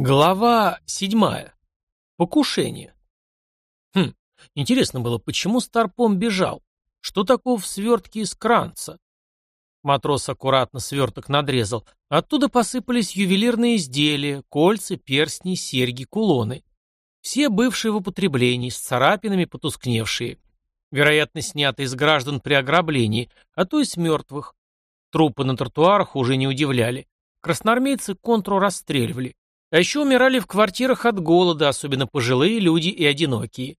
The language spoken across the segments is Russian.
Глава седьмая. Покушение. Хм, интересно было, почему Старпом бежал? Что такого в свертке из кранца? Матрос аккуратно сверток надрезал. Оттуда посыпались ювелирные изделия, кольца, перстни, серьги, кулоны. Все бывшие в употреблении, с царапинами потускневшие. Вероятно, снятые из граждан при ограблении, а то и с мертвых. Трупы на тротуарах уже не удивляли. Красноармейцы контру расстреливали. А еще умирали в квартирах от голода, особенно пожилые люди и одинокие.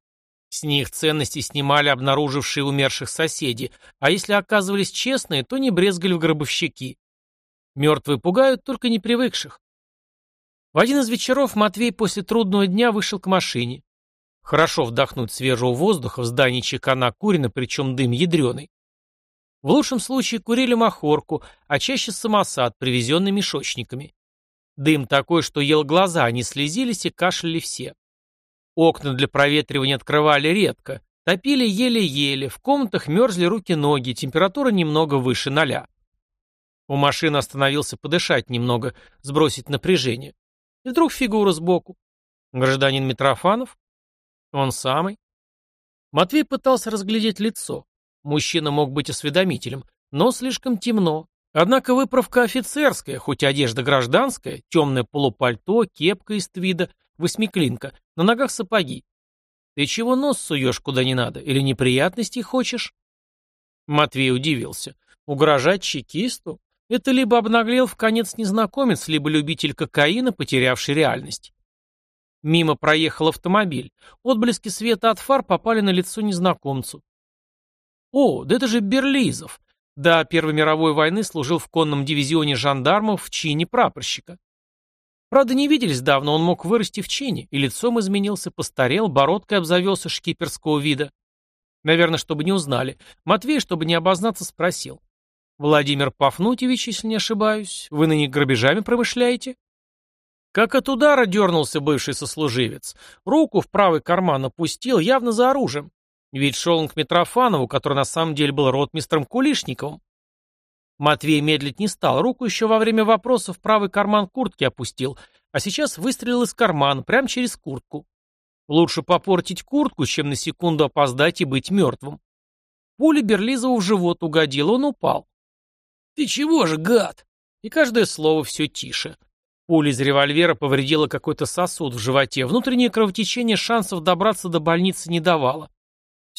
С них ценности снимали обнаружившие умерших соседи, а если оказывались честные, то не брезгали в гробовщики. Мертвые пугают только непривыкших. В один из вечеров Матвей после трудного дня вышел к машине. Хорошо вдохнуть свежего воздуха в здании ЧК накурено, причем дым ядреный. В лучшем случае курили махорку, а чаще самосад, привезенный мешочниками. Дым такой, что ел глаза, они слезились и кашляли все. Окна для проветривания открывали редко, топили еле-еле, в комнатах мерзли руки-ноги, температура немного выше ноля. У машины остановился подышать немного, сбросить напряжение. И вдруг фигура сбоку. Гражданин Митрофанов? Он самый. Матвей пытался разглядеть лицо. Мужчина мог быть осведомителем, но слишком темно, Однако выправка офицерская, хоть одежда гражданская, темное полупальто, кепка из твида, восьмиклинка, на ногах сапоги. Ты чего нос суешь куда не надо, или неприятностей хочешь? Матвей удивился. Угрожать чекисту? Это либо обнаглел в конец незнакомец, либо любитель кокаина, потерявший реальность. Мимо проехал автомобиль. Отблески света от фар попали на лицо незнакомцу. О, да это же Берлизов. До Первой мировой войны служил в конном дивизионе жандармов в чине прапорщика. Правда, не виделись давно, он мог вырасти в чине, и лицом изменился, постарел, бородкой обзавелся шкиперского вида. Наверное, чтобы не узнали. Матвей, чтобы не обознаться, спросил. «Владимир Пафнутьевич, если не ошибаюсь, вы ныне грабежами промышляете?» Как от удара дернулся бывший сослуживец. Руку в правый карман опустил, явно за оружием. Ведь шел он к Митрофанову, который на самом деле был ротмистром Кулишниковым. Матвей медлить не стал, руку еще во время вопросов в правый карман куртки опустил, а сейчас выстрелил из кармана, прямо через куртку. Лучше попортить куртку, чем на секунду опоздать и быть мертвым. Пуля Берлизову в живот угодила, он упал. «Ты чего же, гад?» И каждое слово все тише. Пуля из револьвера повредила какой-то сосуд в животе, внутреннее кровотечение шансов добраться до больницы не давало.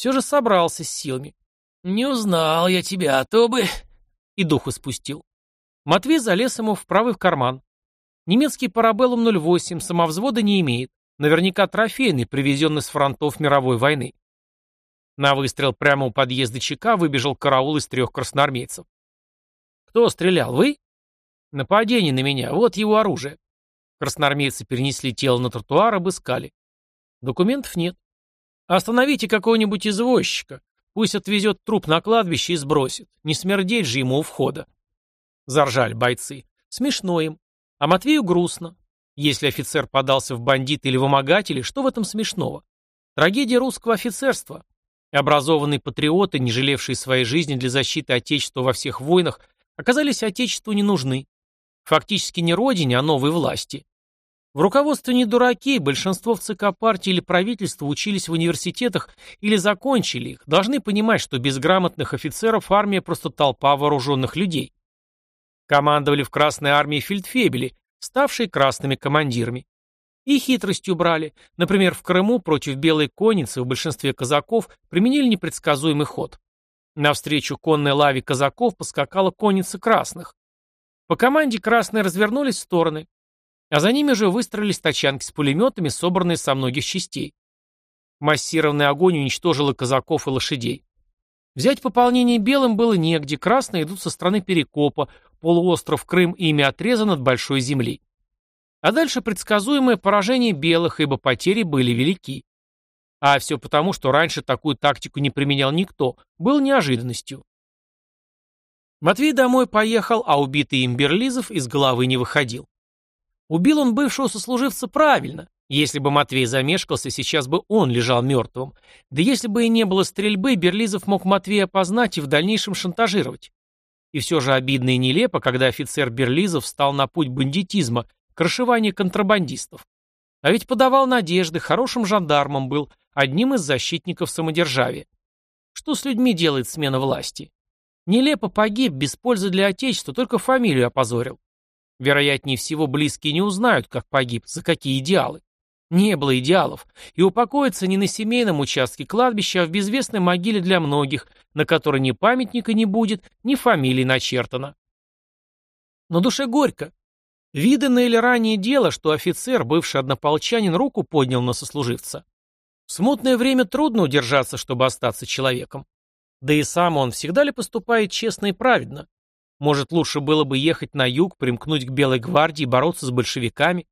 Все же собрался с силами. «Не узнал я тебя, а то бы...» И дух испустил. Матвей залез ему в правый в карман. Немецкий парабеллум 08 самовзвода не имеет. Наверняка трофейный, привезенный с фронтов мировой войны. На выстрел прямо у подъезда ЧК выбежал караул из трех красноармейцев. «Кто стрелял, вы?» «Нападение на меня, вот его оружие». Красноармейцы перенесли тело на тротуар, обыскали. Документов нет. Остановите какого-нибудь извозчика. Пусть отвезет труп на кладбище и сбросит. Не смердеть же ему у входа. Заржали бойцы. Смешно им. А Матвею грустно. Если офицер подался в бандиты или вымогатели, что в этом смешного? Трагедия русского офицерства. Образованные патриоты, не жалевшие своей жизни для защиты Отечества во всех войнах, оказались Отечеству не нужны. Фактически не родине, а новой власти. В руководстве не дураки, большинство в ЦК партии или правительства учились в университетах или закончили их, должны понимать, что без грамотных офицеров армия просто толпа вооруженных людей. Командовали в Красной армии фельдфебели, ставшие красными командирами. И хитростью брали. Например, в Крыму против Белой конницы в большинстве казаков применили непредсказуемый ход. Навстречу конной лаве казаков поскакала конница красных. По команде красные развернулись в стороны, а за ними же выстроились тачанки с пулеметами, собранные со многих частей. Массированный огонь уничтожил и казаков, и лошадей. Взять пополнение белым было негде, красные идут со стороны Перекопа, полуостров Крым ими отрезан от большой земли. А дальше предсказуемое поражение белых, ибо потери были велики. А все потому, что раньше такую тактику не применял никто, был неожиданностью. Матвей домой поехал, а убитый им Берлизов из головы не выходил. Убил он бывшего сослуживца правильно. Если бы Матвей замешкался, сейчас бы он лежал мертвым. Да если бы и не было стрельбы, Берлизов мог Матвея опознать и в дальнейшем шантажировать. И все же обидно и нелепо, когда офицер Берлизов встал на путь бандитизма, крышевание контрабандистов. А ведь подавал надежды, хорошим жандармом был, одним из защитников самодержавия. Что с людьми делает смена власти? Нелепо погиб, без пользы для Отечества, только фамилию опозорил. Вероятнее всего, близкие не узнают, как погиб, за какие идеалы. Не было идеалов, и упокоиться не на семейном участке кладбища, а в безвестной могиле для многих, на которой ни памятника не будет, ни фамилии начертано. Но душе горько. Виданное или ранее дело, что офицер, бывший однополчанин, руку поднял на сослуживца. В смутное время трудно удержаться, чтобы остаться человеком. Да и сам он всегда ли поступает честно и праведно? Может, лучше было бы ехать на юг, примкнуть к Белой гвардии, бороться с большевиками?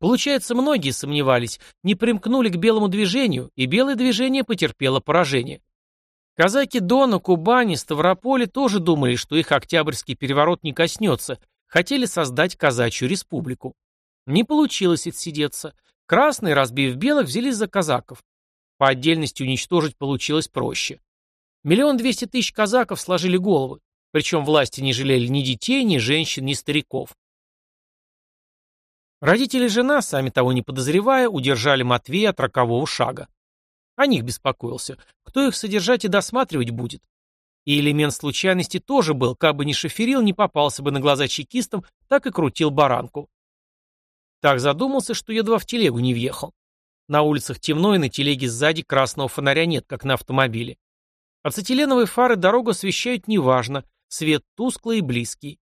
Получается, многие сомневались, не примкнули к белому движению, и белое движение потерпело поражение. Казаки Дона, Кубани, Ставрополя тоже думали, что их октябрьский переворот не коснется, хотели создать казачью республику. Не получилось отсидеться. Красные, разбив белых, взялись за казаков. По отдельности уничтожить получилось проще. Миллион двести тысяч казаков сложили головы, причем власти не жалели ни детей, ни женщин, ни стариков. Родители и жена, сами того не подозревая, удержали Матвея от рокового шага. О них беспокоился. Кто их содержать и досматривать будет? И элемент случайности тоже был, как бы ни шоферил, не попался бы на глаза чекистам, так и крутил баранку. Так задумался, что едва в телегу не въехал. На улицах темно, и на телеге сзади красного фонаря нет, как на автомобиле. Ацетиленовые фары дорогу освещают неважно, свет тусклый и близкий.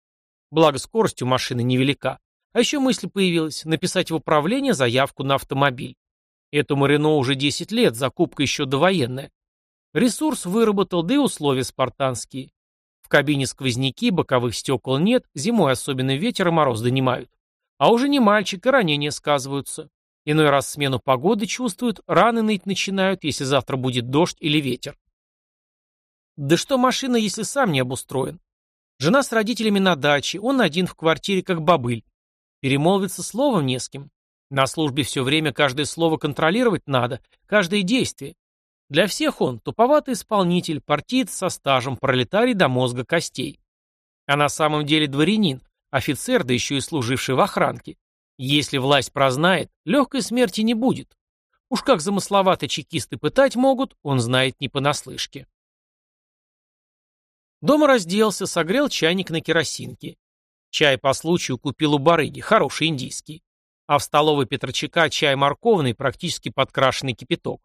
Благо скорость у машины невелика. А еще мысль появилась – написать в управление заявку на автомобиль. Этому Рено уже 10 лет, закупка еще довоенная. Ресурс выработал, да и условия спартанские. В кабине сквозняки, боковых стекол нет, зимой особенно ветер и мороз донимают. А уже не мальчик, и ранения сказываются. Иной раз смену погоды чувствуют, раны ныть начинают, если завтра будет дождь или ветер. Да что машина, если сам не обустроен? Жена с родителями на даче, он один в квартире, как бобыль. Перемолвиться словом не с кем. На службе все время каждое слово контролировать надо, каждое действие. Для всех он туповатый исполнитель, партиец со стажем, пролетарий до мозга костей. А на самом деле дворянин, Офицер, да еще и служивший в охранке. Если власть прознает, легкой смерти не будет. Уж как замысловато чекисты пытать могут, он знает не понаслышке. Дома разделся, согрел чайник на керосинке. Чай по случаю купил у барыги, хороший индийский. А в столовой Петрочака чай морковный, практически подкрашенный кипяток.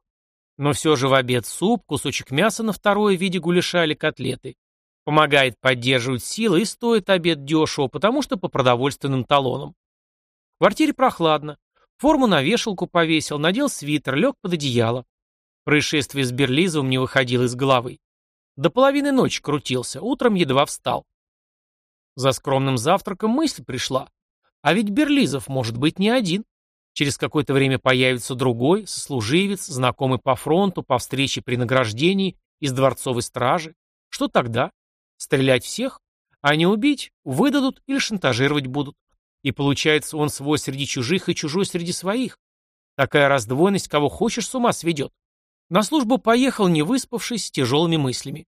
Но все же в обед суп, кусочек мяса на второе в виде гуляша или котлеты. Помогает поддерживать силы и стоит обед дешево, потому что по продовольственным талонам. В квартире прохладно. Форму на вешалку повесил, надел свитер, лег под одеяло. Происшествие с Берлизовым не выходило из головы. До половины ночи крутился, утром едва встал. За скромным завтраком мысль пришла. А ведь Берлизов может быть не один. Через какое-то время появится другой, сослуживец, знакомый по фронту, по встрече при награждении, из дворцовой стражи. Что тогда? Стрелять всех? А не убить? Выдадут или шантажировать будут. И получается, он свой среди чужих и чужой среди своих. Такая раздвоенность, кого хочешь, с ума сведет. На службу поехал, не выспавшись, с тяжелыми мыслями.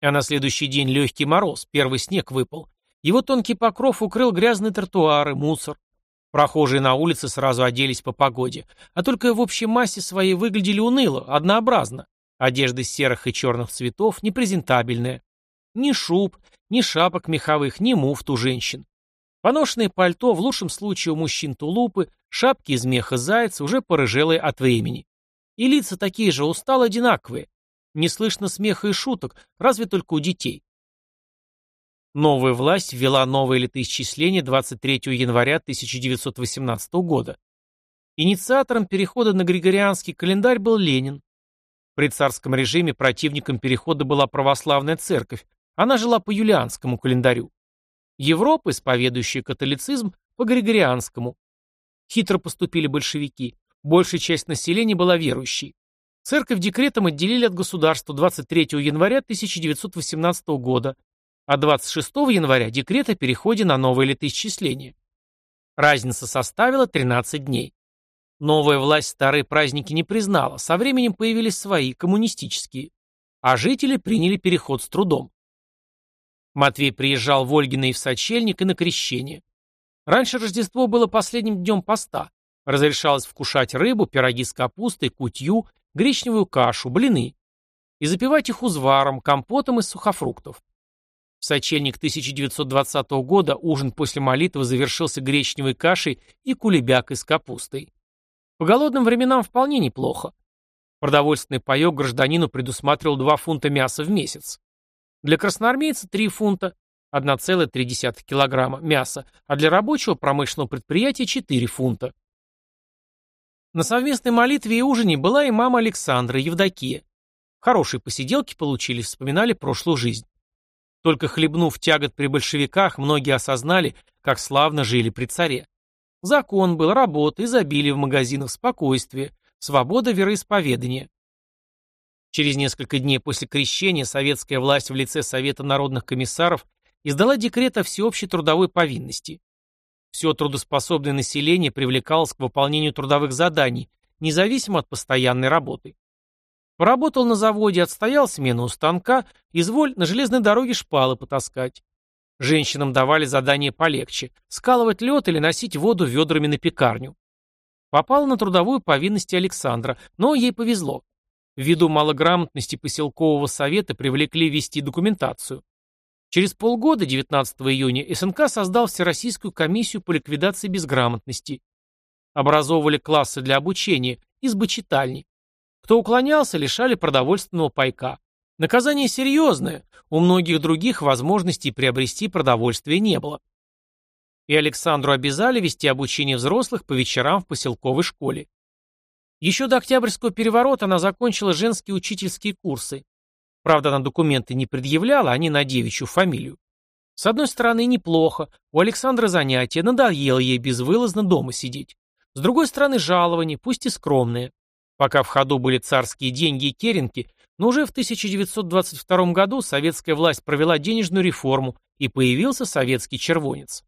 А на следующий день легкий мороз, первый снег выпал. Его тонкий покров укрыл грязные тротуары, мусор. Прохожие на улице сразу оделись по погоде, а только в общей массе своей выглядели уныло, однообразно. Одежда серых и черных цветов, непрезентабельная. Ни шуб, ни шапок меховых, ни муфт у женщин. Поношенное пальто, в лучшем случае у мужчин тулупы, шапки из меха зайца, уже порыжелые от времени. И лица такие же устал одинаковые. Не слышно смеха и шуток, разве только у детей. Новая власть ввела новое летоисчисление 23 января 1918 года. Инициатором перехода на григорианский календарь был Ленин. При царском режиме противником перехода была православная церковь, она жила по юлианскому календарю. Европа, исповедующая католицизм, по григорианскому. Хитро поступили большевики. Большая часть населения была верующей. Церковь декретом отделили от государства 23 января 1918 года, а 26 января декрет о переходе на новое летоисчисление. Разница составила 13 дней. Новая власть старые праздники не признала, со временем появились свои, коммунистические. А жители приняли переход с трудом. Матвей приезжал в Ольгино и в Сочельник и на крещение. Раньше Рождество было последним днем поста. Разрешалось вкушать рыбу, пироги с капустой, кутью, гречневую кашу, блины. И запивать их узваром, компотом из сухофруктов. В сочельник 1920 года ужин после молитвы завершился гречневой кашей и кулебякой с капустой. По голодным временам вполне неплохо. Продовольственный паёк гражданину предусматривал 2 фунта мяса в месяц. Для красноармейца 3 фунта, 1,3 килограмма мяса, а для рабочего промышленного предприятия 4 фунта. На совместной молитве и ужине была и мама Александра, Евдокия. Хорошие посиделки получились, вспоминали прошлую жизнь. Только хлебнув тягот при большевиках, многие осознали, как славно жили при царе. Закон был, работа, изобилие в магазинах, спокойствие, свобода вероисповедания. Через несколько дней после крещения советская власть в лице Совета народных комиссаров издала декрет о всеобщей трудовой повинности. Все трудоспособное население привлекалось к выполнению трудовых заданий, независимо от постоянной работы. Поработал на заводе, отстоял смену у станка, изволь на железной дороге шпалы потаскать. Женщинам давали задание полегче – скалывать лед или носить воду ведрами на пекарню. Попал на трудовую повинность Александра, но ей повезло. Ввиду малограмотности поселкового совета привлекли вести документацию. Через полгода, 19 июня, СНК создал Всероссийскую комиссию по ликвидации безграмотности. Образовывали классы для обучения, избы читальни. Кто уклонялся, лишали продовольственного пайка. Наказание серьезное, у многих других возможностей приобрести продовольствие не было. И Александру обязали вести обучение взрослых по вечерам в поселковой школе. Еще до Октябрьского переворота она закончила женские учительские курсы. Правда, она документы не предъявляла, они на девичью фамилию. С одной стороны, неплохо, у Александра занятия, надоело ей безвылазно дома сидеть. С другой стороны, жалование, пусть и скромное. Пока в ходу были царские деньги и керенки, но уже в 1922 году советская власть провела денежную реформу и появился советский червонец.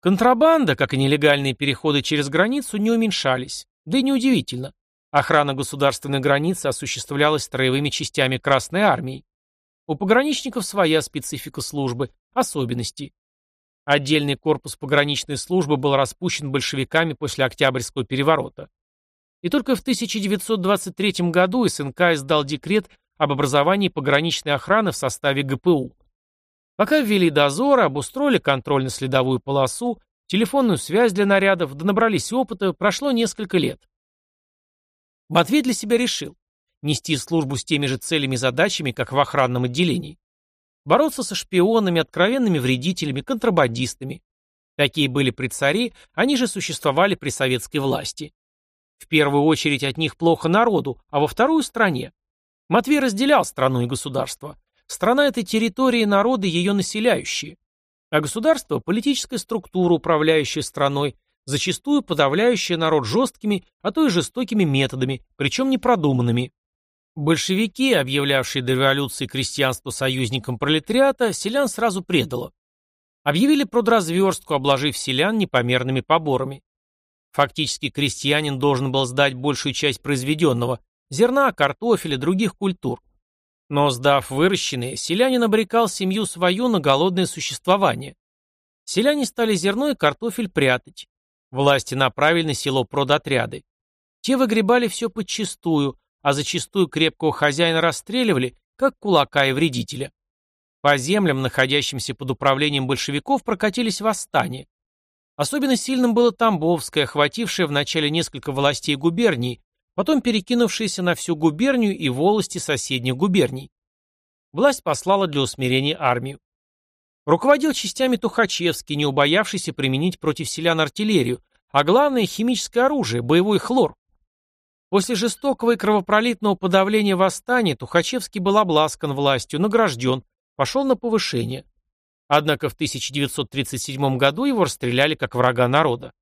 Контрабанда, как и нелегальные переходы через границу, не уменьшались. Да и неудивительно. Охрана государственной границы осуществлялась строевыми частями Красной Армии. У пограничников своя специфика службы, особенности. Отдельный корпус пограничной службы был распущен большевиками после Октябрьского переворота. И только в 1923 году СНК издал декрет об образовании пограничной охраны в составе ГПУ. Пока ввели дозоры, обустроили контрольно-следовую полосу, телефонную связь для нарядов, да набрались опыта, прошло несколько лет. Матвей для себя решил нести службу с теми же целями и задачами, как в охранном отделении. Бороться со шпионами, откровенными вредителями, контрабандистами. Такие были при царе, они же существовали при советской власти. В первую очередь от них плохо народу, а во вторую – стране. Матвей разделял страну и государство. Страна – это территория и народы, ее населяющие. А государство – политическая структура, управляющая страной, зачастую подавляющая народ жесткими, а то и жестокими методами, причем непродуманными. Большевики, объявлявшие до революции крестьянство союзником пролетариата, селян сразу предало. Объявили продразверстку, обложив селян непомерными поборами. Фактически крестьянин должен был сдать большую часть произведенного – зерна, картофеля, других культур. Но сдав выращенные, селянин обрекал семью свою на голодное существование. Селяне стали зерно и картофель прятать. Власти направили на село продотряды. Те выгребали все подчистую, а зачастую крепкого хозяина расстреливали, как кулака и вредителя. По землям, находящимся под управлением большевиков, прокатились восстания. Особенно сильным было Тамбовское, охватившее в начале несколько властей губернии, потом перекинувшееся на всю губернию и волости соседних губерний. Власть послала для усмирения армию. Руководил частями Тухачевский, не убоявшийся применить против селян артиллерию, а главное – химическое оружие, боевой хлор. После жестокого и кровопролитного подавления восстания Тухачевский был обласкан властью, награжден, пошел на повышение. Однако в 1937 году его расстреляли как врага народа.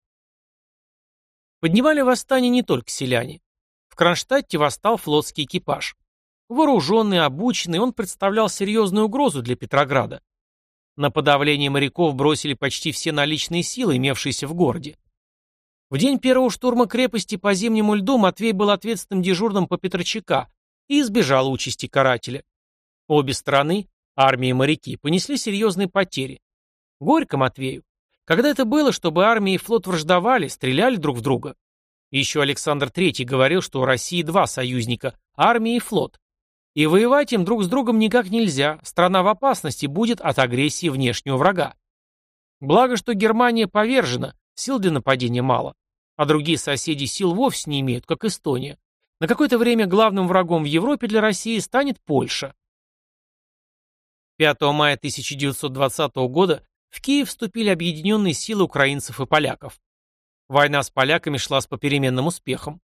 Поднимали восстание не только селяне. В Кронштадте восстал флотский экипаж. Вооруженный, обученный, он представлял серьезную угрозу для Петрограда. На подавление моряков бросили почти все наличные силы, имевшиеся в городе. В день первого штурма крепости по зимнему льду Матвей был ответственным дежурным по Петрочака и избежал участи карателя. Обе стороны Армия и моряки понесли серьезные потери. Горько Матвею. Когда это было, чтобы армия и флот враждовали, стреляли друг в друга? Еще Александр III говорил, что у России два союзника – армия и флот. И воевать им друг с другом никак нельзя, страна в опасности будет от агрессии внешнего врага. Благо, что Германия повержена, сил для нападения мало, а другие соседи сил вовсе не имеют, как Эстония. На какое-то время главным врагом в Европе для России станет Польша. 5 мая 1920 года в Киев вступили объединенные силы украинцев и поляков. Война с поляками шла с попеременным успехом.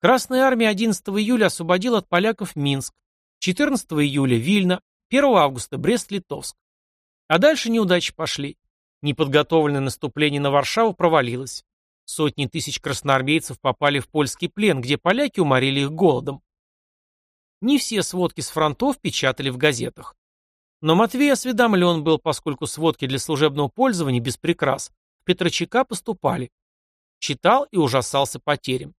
Красная армия 11 июля освободила от поляков Минск, 14 июля Вильно, 1 августа Брест-Литовск. А дальше неудачи пошли. Неподготовленное наступление на Варшаву провалилось. Сотни тысяч красноармейцев попали в польский плен, где поляки уморили их голодом. Не все сводки с фронтов печатали в газетах. Но Матвей осведомлен был, поскольку сводки для служебного пользования без прикрас в Петрочека поступали. Читал и ужасался потерям.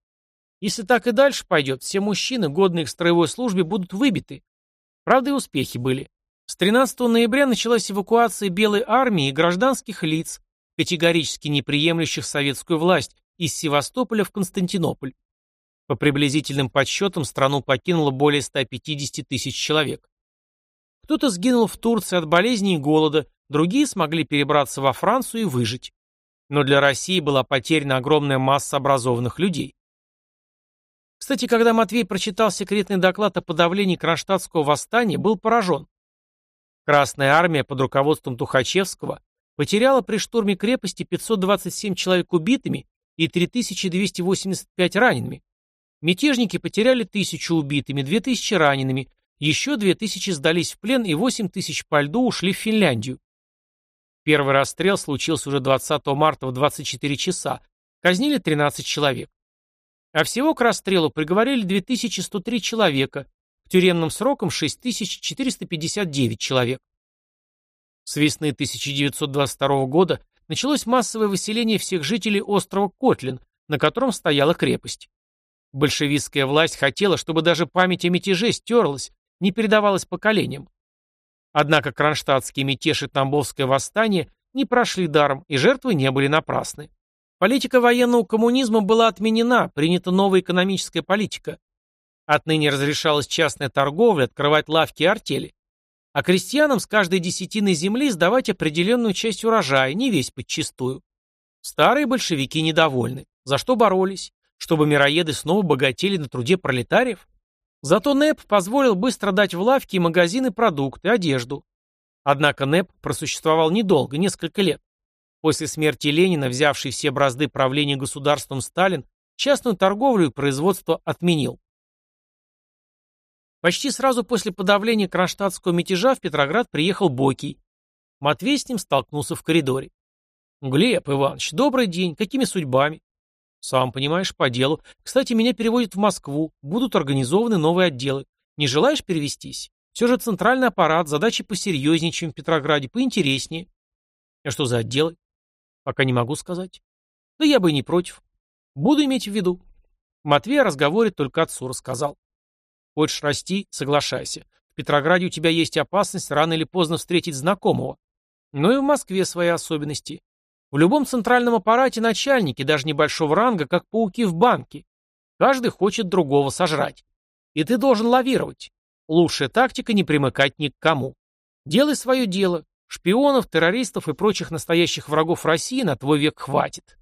Если так и дальше пойдет, все мужчины, годные к строевой службе, будут выбиты. Правда, и успехи были. С 13 ноября началась эвакуация Белой армии и гражданских лиц, категорически неприемлющих советскую власть, из Севастополя в Константинополь. По приблизительным подсчетам страну покинуло более 150 тысяч человек. Кто-то сгинул в Турции от болезней и голода, другие смогли перебраться во Францию и выжить. Но для России была потеряна огромная масса образованных людей. Кстати, когда Матвей прочитал секретный доклад о подавлении Кронштадтского восстания, был поражен. Красная армия под руководством Тухачевского потеряла при штурме крепости 527 человек убитыми и 3285 ранеными. Мятежники потеряли тысячу убитыми, 2000 ранеными, еще две тысячи сдались в плен и восемь тысяч по льду ушли в Финляндию. Первый расстрел случился уже 20 марта в 24 часа. Казнили 13 человек. А всего к расстрелу приговорили 2103 человека, к тюремным срокам 6459 человек. С весны 1922 года началось массовое выселение всех жителей острова Котлин, на котором стояла крепость. Большевистская власть хотела, чтобы даже память о мятеже стерлась, не передавалось поколениям. Однако кронштадтский мятеж и Тамбовское восстание не прошли даром, и жертвы не были напрасны. Политика военного коммунизма была отменена, принята новая экономическая политика. Отныне разрешалась частная торговля, открывать лавки и артели. А крестьянам с каждой десятины земли сдавать определенную часть урожая, не весь подчистую. Старые большевики недовольны. За что боролись? Чтобы мироеды снова богатели на труде пролетариев? Зато НЭП позволил быстро дать в лавки и магазины продукты, одежду. Однако НЭП просуществовал недолго, несколько лет. После смерти Ленина, взявший все бразды правления государством Сталин, частную торговлю и производство отменил. Почти сразу после подавления кронштадтского мятежа в Петроград приехал Бокий. Матвей с ним столкнулся в коридоре. «Глеб Иванович, добрый день. Какими судьбами?» Сам понимаешь, по делу. Кстати, меня переводят в Москву. Будут организованы новые отделы. Не желаешь перевестись? Все же центральный аппарат, задачи посерьезнее, чем в Петрограде, поинтереснее. А что за отделы? Пока не могу сказать. Да я бы и не против. Буду иметь в виду. Матвей о разговоре только отцу рассказал. Хочешь расти, соглашайся. В Петрограде у тебя есть опасность рано или поздно встретить знакомого. Но и в Москве свои особенности. В любом центральном аппарате начальники, даже небольшого ранга, как пауки в банке. Каждый хочет другого сожрать. И ты должен лавировать. Лучшая тактика не примыкать ни к кому. Делай свое дело. Шпионов, террористов и прочих настоящих врагов России на твой век хватит.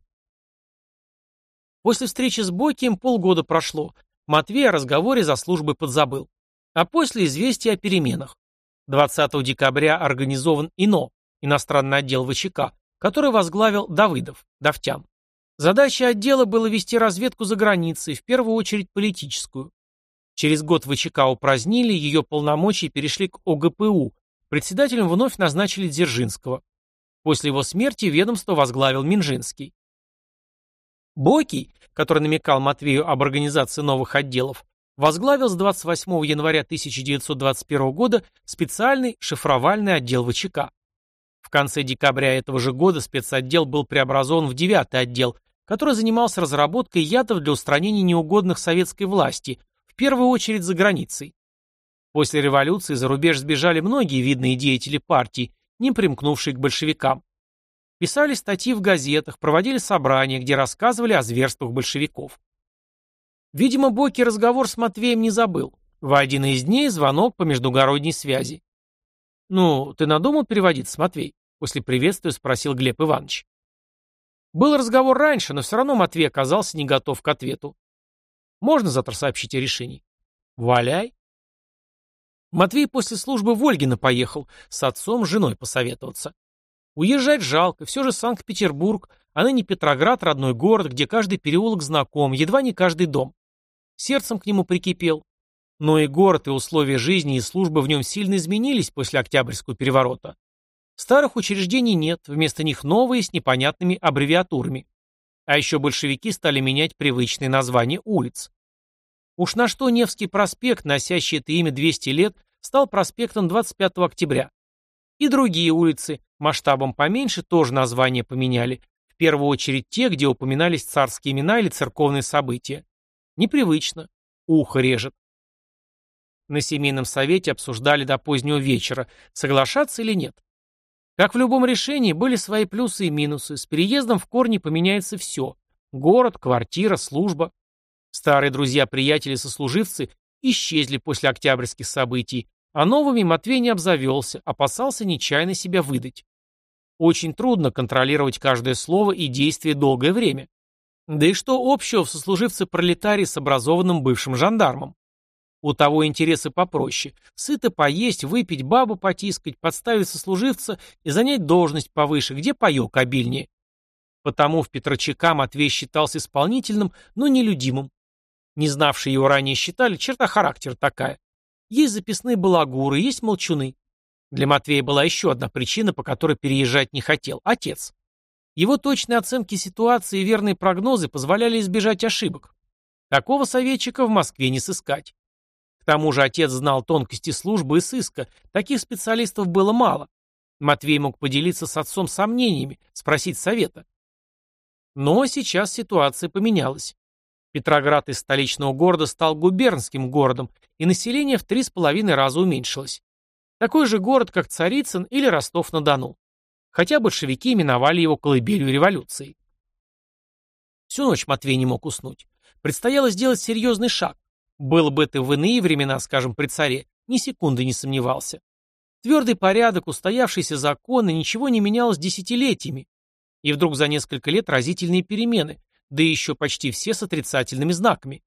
После встречи с Бойкием полгода прошло. Матвей о разговоре за службой подзабыл. А после известия о переменах. 20 декабря организован ИНО, иностранный отдел ВЧК, который возглавил Давыдов, Давтян. Задача отдела было вести разведку за границей, в первую очередь политическую. Через год ВЧК упразднили, ее полномочия перешли к ОГПУ, председателем вновь назначили Дзержинского. После его смерти ведомство возглавил Минжинский. Бокий, который намекал Матвею об организации новых отделов, возглавил с 28 января 1921 года специальный шифровальный отдел ВЧК. В конце декабря этого же года спецотдел был преобразован в девятый отдел, который занимался разработкой ядов для устранения неугодных советской власти, в первую очередь за границей. После революции за рубеж сбежали многие видные деятели партии, не примкнувшие к большевикам. Писали статьи в газетах, проводили собрания, где рассказывали о зверствах большевиков. Видимо, Боки разговор с Матвеем не забыл. В один из дней звонок по междугородней связи. «Ну, ты надумал переводиться, Матвей?» После приветствия спросил Глеб Иванович. Был разговор раньше, но все равно Матвей оказался не готов к ответу. «Можно завтра сообщить о решении?» «Валяй». Матвей после службы в Ольгино поехал, с отцом, с женой посоветоваться. Уезжать жалко, все же Санкт-Петербург, а ныне Петроград – родной город, где каждый переулок знаком, едва не каждый дом. Сердцем к нему прикипел. Но и город, и условия жизни, и службы в нем сильно изменились после Октябрьского переворота. Старых учреждений нет, вместо них новые с непонятными аббревиатурами. А еще большевики стали менять привычные названия улиц. Уж на что Невский проспект, носящий это имя 200 лет, стал проспектом 25 октября. И другие улицы, масштабом поменьше, тоже названия поменяли. В первую очередь те, где упоминались царские имена или церковные события. Непривычно. Ухо режет. На семейном совете обсуждали до позднего вечера, соглашаться или нет. Как в любом решении, были свои плюсы и минусы. С переездом в корне поменяется все. Город, квартира, служба. Старые друзья-приятели-сослуживцы исчезли после октябрьских событий, а новыми Матвей не обзавелся, опасался нечаянно себя выдать. Очень трудно контролировать каждое слово и действие долгое время. Да и что общего в сослуживце пролетарии с образованным бывшим жандармом? У того интересы попроще. Сыто поесть, выпить, бабу потискать, подставить сослуживца и занять должность повыше, где паек обильнее. Потому в Петрочака Матвей считался исполнительным, но нелюдимым. Не знавшие его ранее считали, черта характера такая. Есть записные балагуры, есть молчуны. Для Матвея была еще одна причина, по которой переезжать не хотел – отец. Его точные оценки ситуации и верные прогнозы позволяли избежать ошибок. Такого советчика в Москве не сыскать. К тому же отец знал тонкости службы и сыска, таких специалистов было мало. Матвей мог поделиться с отцом сомнениями, спросить совета. Но сейчас ситуация поменялась. Петроград из столичного города стал губернским городом, и население в три с половиной раза уменьшилось. Такой же город, как Царицын или Ростов-на-Дону. Хотя большевики именовали его колыбелью революции. Всю ночь Матвей не мог уснуть. Предстояло сделать серьезный шаг. Было бы это в иные времена, скажем, при царе, ни секунды не сомневался. Твердый порядок, устоявшиеся законы, ничего не менялось десятилетиями. И вдруг за несколько лет разительные перемены, да еще почти все с отрицательными знаками.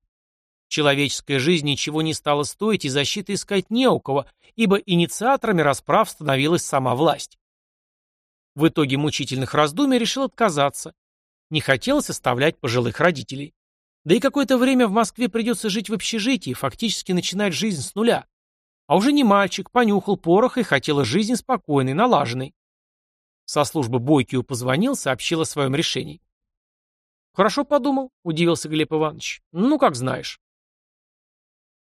Человеческая жизнь ничего не стала стоить и защиты искать не у кого, ибо инициаторами расправ становилась сама власть. В итоге мучительных раздумий решил отказаться. Не хотелось оставлять пожилых родителей. Да и какое-то время в Москве придется жить в общежитии, фактически начинать жизнь с нуля. А уже не мальчик, понюхал порох и хотела жизнь спокойной, налаженной. Со службы Бойкию позвонил, сообщил о своем решении. «Хорошо подумал», — удивился Глеб Иванович. «Ну, как знаешь».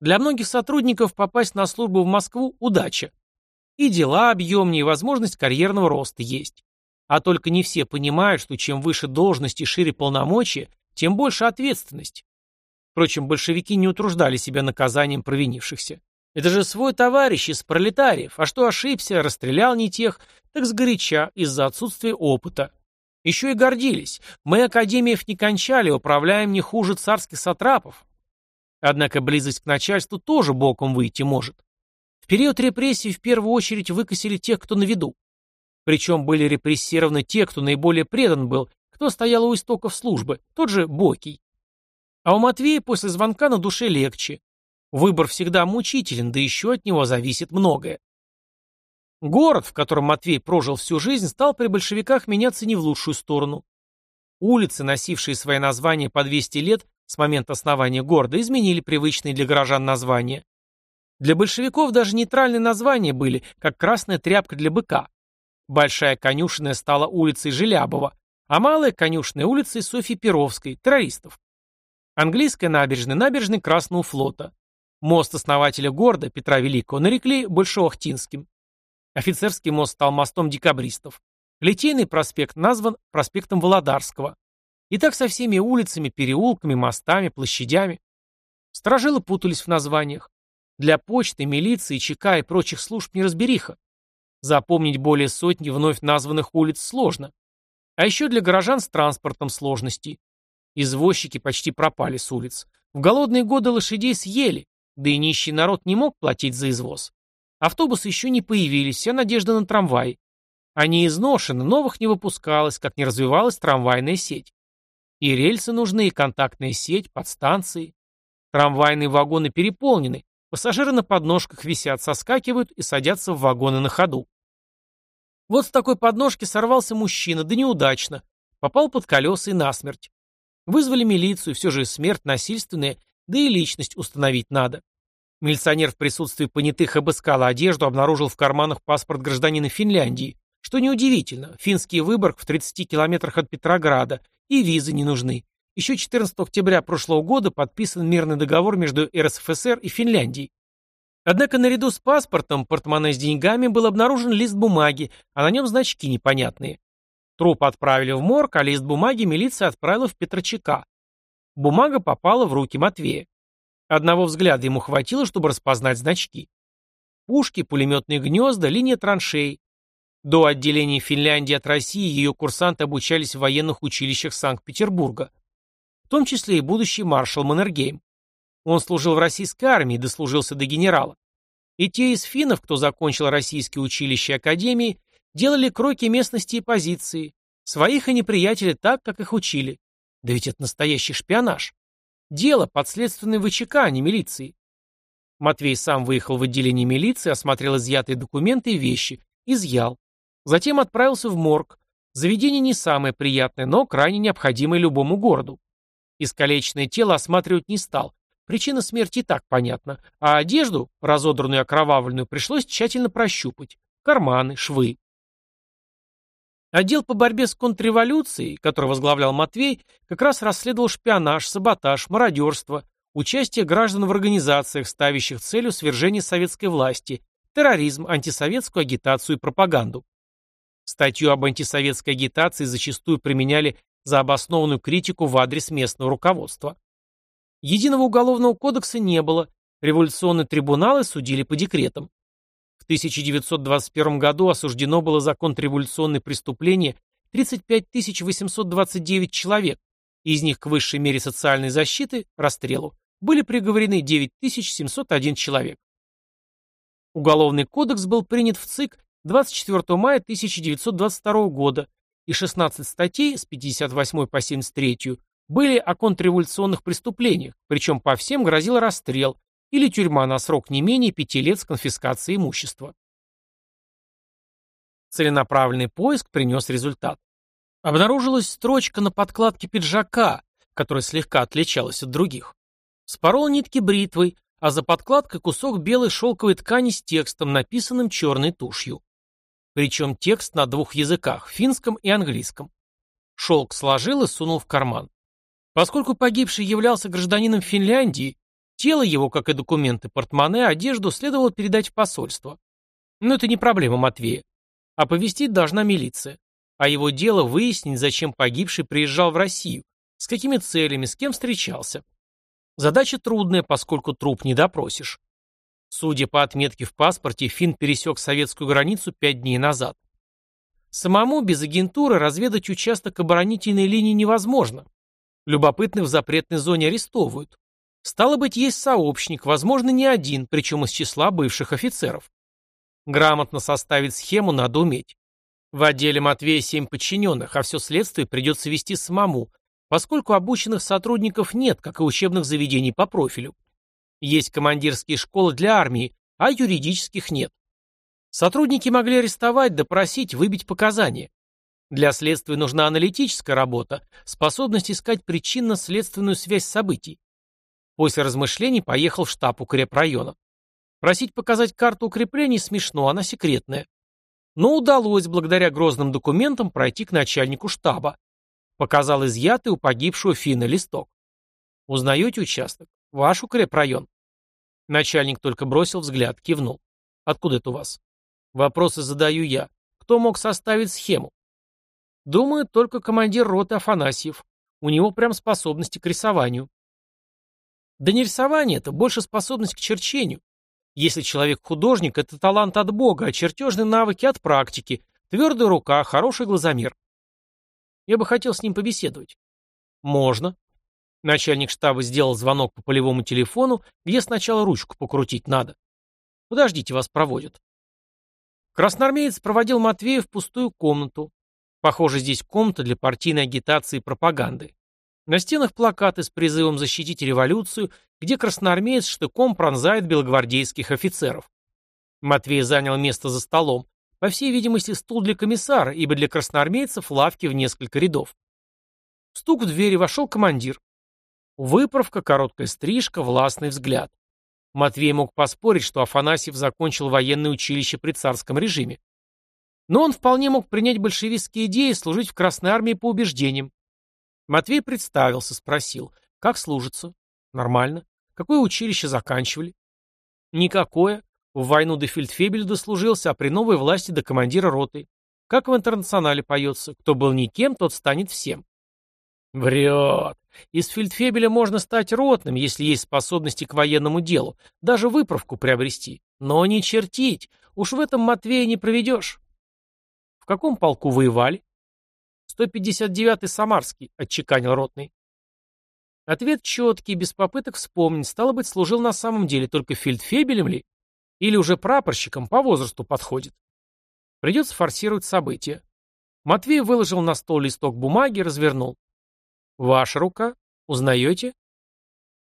Для многих сотрудников попасть на службу в Москву – удача. И дела объемнее, и возможность карьерного роста есть. А только не все понимают, что чем выше должность и шире полномочия, тем больше ответственность. Впрочем, большевики не утруждали себя наказанием провинившихся. Это же свой товарищ из пролетариев, а что ошибся, расстрелял не тех, так сгоряча, из-за отсутствия опыта. Еще и гордились. Мы академиев не кончали, управляем не хуже царских сатрапов. Однако близость к начальству тоже боком выйти может. В период репрессий в первую очередь выкосили тех, кто на виду. Причем были репрессированы те, кто наиболее предан был, кто стоял у истоков службы, тот же Бокий. А у Матвея после звонка на душе легче. Выбор всегда мучителен, да еще от него зависит многое. Город, в котором Матвей прожил всю жизнь, стал при большевиках меняться не в лучшую сторону. Улицы, носившие свои названия по 200 лет с момента основания города, изменили привычные для горожан названия. Для большевиков даже нейтральные названия были, как красная тряпка для быка. Большая конюшенная стала улицей Желябова, а малая конюшенная улицей Софьи Перовской, террористов. Английская набережная – набережной Красного флота. Мост основателя города, Петра Великого, нарекли Большоохтинским. Офицерский мост стал мостом декабристов. Литейный проспект назван проспектом Володарского. И так со всеми улицами, переулками, мостами, площадями. Сторожилы путались в названиях. Для почты, милиции, ЧК и прочих служб неразбериха. Запомнить более сотни вновь названных улиц сложно. А еще для горожан с транспортом сложности. Извозчики почти пропали с улиц. В голодные годы лошадей съели, да и нищий народ не мог платить за извоз. Автобусы еще не появились, вся надежда на трамвай. Они изношены, новых не выпускалось, как не развивалась трамвайная сеть. И рельсы нужны, и контактная сеть, подстанции. Трамвайные вагоны переполнены, пассажиры на подножках висят, соскакивают и садятся в вагоны на ходу. Вот с такой подножки сорвался мужчина, да неудачно. Попал под колеса и насмерть. Вызвали милицию, все же смерть насильственная, да и личность установить надо. Милиционер в присутствии понятых обыскал одежду, обнаружил в карманах паспорт гражданина Финляндии. Что неудивительно, финский Выборг в 30 километрах от Петрограда, и визы не нужны. Еще 14 октября прошлого года подписан мирный договор между РСФСР и Финляндией. Однако наряду с паспортом, портмоне с деньгами был обнаружен лист бумаги, а на нем значки непонятные. Труп отправили в морг, а лист бумаги милиция отправила в Петрочека. Бумага попала в руки Матвея. Одного взгляда ему хватило, чтобы распознать значки. Пушки, пулеметные гнезда, линия траншей. До отделения Финляндии от России ее курсанты обучались в военных училищах Санкт-Петербурга. В том числе и будущий маршал Маннергейм. Он служил в российской армии, дослужился до генерала. И те из финнов, кто закончил российские училища и академии, делали кроки местности и позиции, своих и неприятелей так, как их учили. Да ведь это настоящий шпионаж. Дело подследственной ВЧК, а не милиции. Матвей сам выехал в отделение милиции, осмотрел изъятые документы и вещи, изъял. Затем отправился в морг. Заведение не самое приятное, но крайне необходимое любому городу. Искалеченное тело осматривать не стал, Причина смерти и так понятна, а одежду, разодранную и окровавленную, пришлось тщательно прощупать. Карманы, швы. Отдел по борьбе с контрреволюцией, который возглавлял Матвей, как раз расследовал шпионаж, саботаж, мародерство, участие граждан в организациях, ставящих целью свержения советской власти, терроризм, антисоветскую агитацию и пропаганду. Статью об антисоветской агитации зачастую применяли за обоснованную критику в адрес местного руководства. Единого уголовного кодекса не было, революционные трибуналы судили по декретам. В 1921 году осуждено было за контрреволюционные преступления 35 829 человек, из них к высшей мере социальной защиты, расстрелу, были приговорены 9701 человек. Уголовный кодекс был принят в ЦИК 24 мая 1922 года, и 16 статей с 58 по 73 были о контрреволюционных преступлениях, причем по всем грозил расстрел или тюрьма на срок не менее пяти лет с конфискацией имущества. Целенаправленный поиск принес результат. Обнаружилась строчка на подкладке пиджака, которая слегка отличалась от других. Спорол нитки бритвой, а за подкладкой кусок белой шелковой ткани с текстом, написанным черной тушью. Причем текст на двух языках, финском и английском. Шелк сложил и сунул в карман. Поскольку погибший являлся гражданином Финляндии, тело его, как и документы, портмоне, одежду следовало передать в посольство. Но это не проблема Матвея. Оповестить должна милиция. А его дело выяснить, зачем погибший приезжал в Россию, с какими целями, с кем встречался. Задача трудная, поскольку труп не допросишь. Судя по отметке в паспорте, Финн пересек советскую границу пять дней назад. Самому без агентуры разведать участок оборонительной линии невозможно. Любопытных в запретной зоне арестовывают. Стало быть, есть сообщник, возможно, не один, причем из числа бывших офицеров. Грамотно составить схему надо уметь. В отделе Матвея семь подчиненных, а все следствие придется вести самому, поскольку обученных сотрудников нет, как и учебных заведений по профилю. Есть командирские школы для армии, а юридических нет. Сотрудники могли арестовать, допросить, выбить показания. Для следствия нужна аналитическая работа, способность искать причинно-следственную связь событий. После размышлений поехал в штаб укрепрайона. Просить показать карту укреплений смешно, она секретная. Но удалось, благодаря грозным документам, пройти к начальнику штаба. Показал изъятый у погибшего Фина листок. Узнаете участок? Ваш укрепрайон. Начальник только бросил взгляд, кивнул. Откуда это у вас? Вопросы задаю я. Кто мог составить схему? Думаю, только командир роты Афанасьев. У него прям способности к рисованию. Да не рисование это, больше способность к черчению. Если человек художник, это талант от Бога, а чертежные навыки от практики, твердая рука, хороший глазомер. Я бы хотел с ним побеседовать. Можно. Начальник штаба сделал звонок по полевому телефону, где сначала ручку покрутить надо. Подождите, вас проводят. Красноармеец проводил Матвея в пустую комнату. Похоже, здесь комната для партийной агитации и пропаганды. На стенах плакаты с призывом защитить революцию, где красноармеец штыком пронзает белогвардейских офицеров. Матвей занял место за столом, по всей видимости, стул для комиссара, ибо для красноармейцев лавки в несколько рядов. Стук в двери вошел командир. Выправка, короткая стрижка, властный взгляд. Матвей мог поспорить, что Афанасьев закончил военное училище при царском режиме. Но он вполне мог принять большевистские идеи и служить в Красной армии по убеждениям. Матвей представился, спросил, как служится? Нормально. Какое училище заканчивали? Никакое. В войну до фельдфебеля дослужился, а при новой власти до командира роты. Как в интернационале поется, кто был никем, тот станет всем. Врет. Из фельдфебеля можно стать ротным, если есть способности к военному делу, даже выправку приобрести. Но не чертить. Уж в этом Матвея не проведешь. В каком полку воевали? 159-й Самарский, отчеканил ротный. Ответ четкий, без попыток вспомнить. Стало быть, служил на самом деле только фельдфебелем ли? Или уже прапорщиком по возрасту подходит? Придется форсировать события. Матвей выложил на стол листок бумаги и развернул. Ваша рука? Узнаете?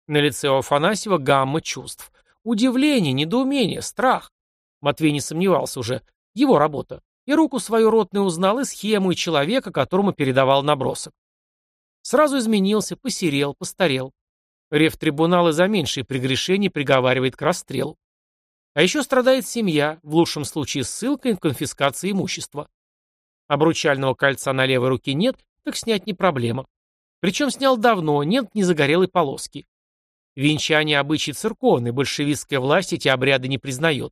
На лице у Афанасьева гамма чувств. Удивление, недоумение, страх. Матвей не сомневался уже. Его работа. И руку свою ротный узнал, и схему, и человека, которому передавал набросок. Сразу изменился, посерел, постарел. Рев-трибунал и за меньшие прегрешения приговаривает к расстрелу. А еще страдает семья, в лучшем случае ссылкой и конфискацией имущества. Обручального кольца на левой руке нет, так снять не проблема. Причем снял давно, нет ни загорелой полоски. Венчание обычай церковный, большевистская власть эти обряды не признает.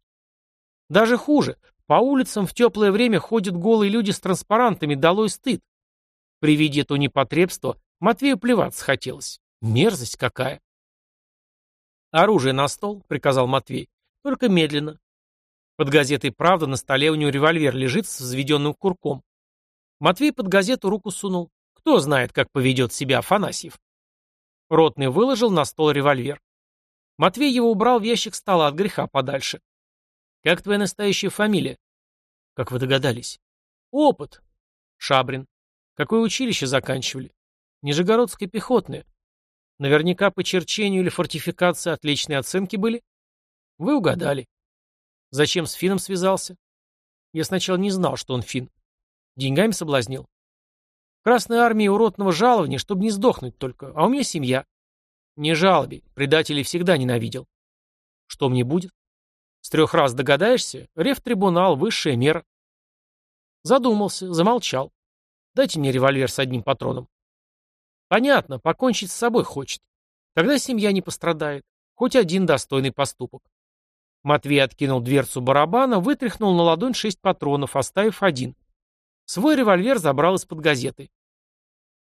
Даже хуже, по улицам в теплое время ходят голые люди с транспарантами, долой стыд. При виде этого непотребства Матвею плеваться хотелось. Мерзость какая. «Оружие на стол», — приказал Матвей. «Только медленно». Под газетой «Правда» на столе у него револьвер лежит с взведенным курком. Матвей под газету руку сунул. Кто знает, как поведет себя Афанасьев. Ротный выложил на стол револьвер. Матвей его убрал в ящик стола от греха подальше. «Как твоя настоящая фамилия?» «Как вы догадались?» «Опыт». «Шабрин». «Какое училище заканчивали?» «Нижегородское пехотное». «Наверняка по черчению или фортификации отличные оценки были?» «Вы угадали». «Зачем с финном связался?» «Я сначала не знал, что он фин. Деньгами соблазнил?» Красной армии уродного жалования, чтобы не сдохнуть только, а у меня семья. Не жалоби, предателей всегда ненавидел. Что мне будет? С трех раз догадаешься? Рев-трибунал, высшая мера. Задумался, замолчал. Дайте мне револьвер с одним патроном. Понятно, покончить с собой хочет. Тогда семья не пострадает. Хоть один достойный поступок. Матвей откинул дверцу барабана, вытряхнул на ладонь шесть патронов, оставив один. Свой револьвер забрал из-под газеты.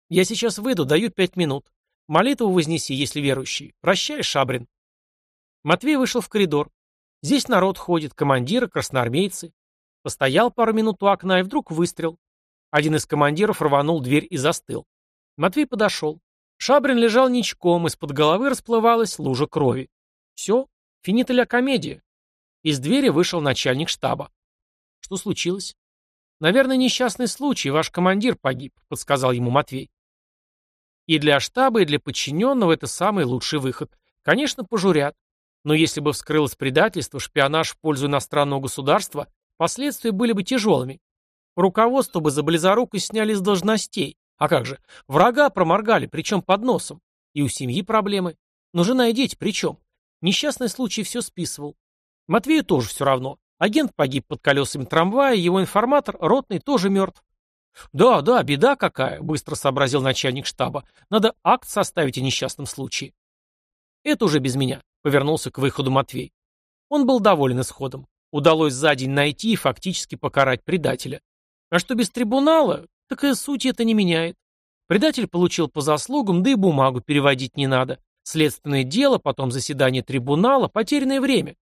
«Я сейчас выйду, даю пять минут. Молитву вознеси, если верующий. Прощай, Шабрин». Матвей вышел в коридор. Здесь народ ходит, командиры, красноармейцы. Постоял пару минут у окна и вдруг выстрел. Один из командиров рванул дверь и застыл. Матвей подошел. Шабрин лежал ничком, из-под головы расплывалась лужа крови. Все, финита ля комедия. Из двери вышел начальник штаба. Что случилось? «Наверное, несчастный случай, ваш командир погиб», — подсказал ему Матвей. И для штаба, и для подчиненного это самый лучший выход. Конечно, пожурят. Но если бы вскрылось предательство, шпионаж в пользу иностранного государства, последствия были бы тяжелыми. Руководство бы за близорукость сняли с должностей. А как же? Врага проморгали, причем под носом. И у семьи проблемы. Но жена и дети причем? Несчастный случай все списывал. Матвею тоже все равно. Агент погиб под колесами трамвая, его информатор, ротный, тоже мертв. «Да, да, беда какая», — быстро сообразил начальник штаба. «Надо акт составить о несчастном случае». «Это уже без меня», — повернулся к выходу Матвей. Он был доволен исходом. Удалось за день найти и фактически покарать предателя. А что без трибунала, так и суть это не меняет. Предатель получил по заслугам, да и бумагу переводить не надо. Следственное дело, потом заседание трибунала, потерянное время.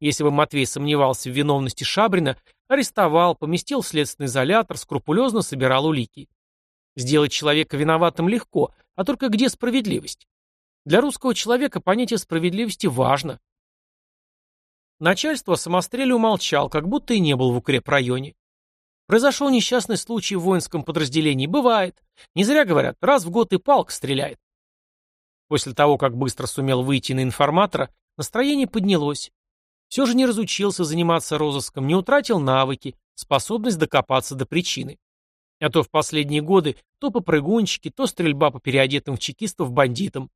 Если бы Матвей сомневался в виновности Шабрина, арестовал, поместил в следственный изолятор, скрупулезно собирал улики. Сделать человека виноватым легко, а только где справедливость? Для русского человека понятие справедливости важно. Начальство о самостреле умолчал, как будто и не был в укрепрайоне. Произошел несчастный случай в воинском подразделении. Бывает. Не зря говорят, раз в год и палка стреляет. После того, как быстро сумел выйти на информатора, настроение поднялось. Все же не разучился заниматься розыском, не утратил навыки, способность докопаться до причины. А то в последние годы то попрыгунчики, то стрельба по переодетым в чекистов бандитам.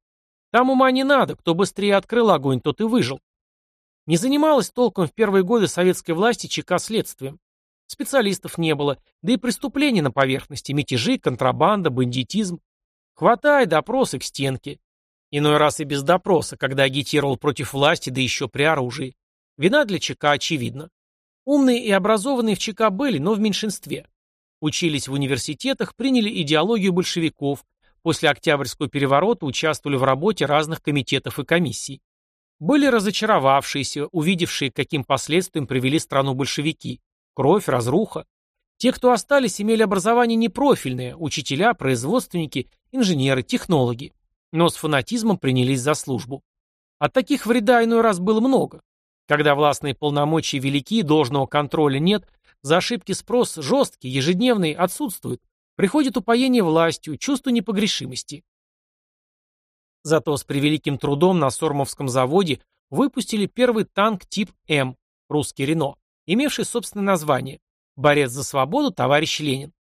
Там ума не надо, кто быстрее открыл огонь, тот и выжил. Не занималась толком в первые годы советской власти ЧК следствием. Специалистов не было, да и преступления на поверхности, мятежи, контрабанда, бандитизм. Хватай, допросы к стенке. Иной раз и без допроса, когда агитировал против власти, да еще при оружии. Вина для ЧК очевидна. Умные и образованные в ЧК были, но в меньшинстве. Учились в университетах, приняли идеологию большевиков, после Октябрьского переворота участвовали в работе разных комитетов и комиссий. Были разочаровавшиеся, увидевшие, каким последствиям привели страну большевики. Кровь, разруха. Те, кто остались, имели образование непрофильное – учителя, производственники, инженеры, технологи но с фанатизмом принялись за службу. От таких вреда иной раз было много. Когда властные полномочия велики, должного контроля нет, за ошибки спрос жесткий, ежедневный, отсутствует. Приходит упоение властью, чувство непогрешимости. Зато с превеликим трудом на Сормовском заводе выпустили первый танк тип М, русский Рено, имевший собственное название «Борец за свободу, товарищ Ленин».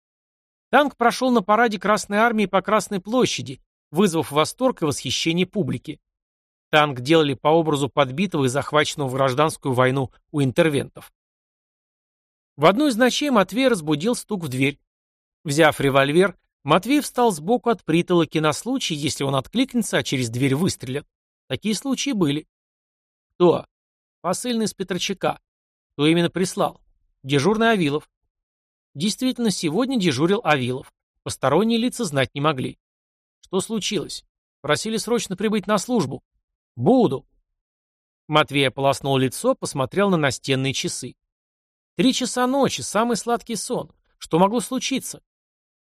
Танк прошел на параде Красной Армии по Красной площади вызвав восторг и восхищение публики. Танк делали по образу подбитого и захваченного в гражданскую войну у интервентов. В одну из ночей Матвей разбудил стук в дверь. Взяв револьвер, Матвей встал сбоку от притолоки на случай, если он откликнется, а через дверь выстрелят. Такие случаи были. Кто? Посыльный из Петрочака. Кто именно прислал? Дежурный Авилов. Действительно, сегодня дежурил Авилов. Посторонние лица знать не могли. Что случилось? Просили срочно прибыть на службу. Буду. Матвей ополоснул лицо, посмотрел на настенные часы. Три часа ночи, самый сладкий сон. Что могло случиться?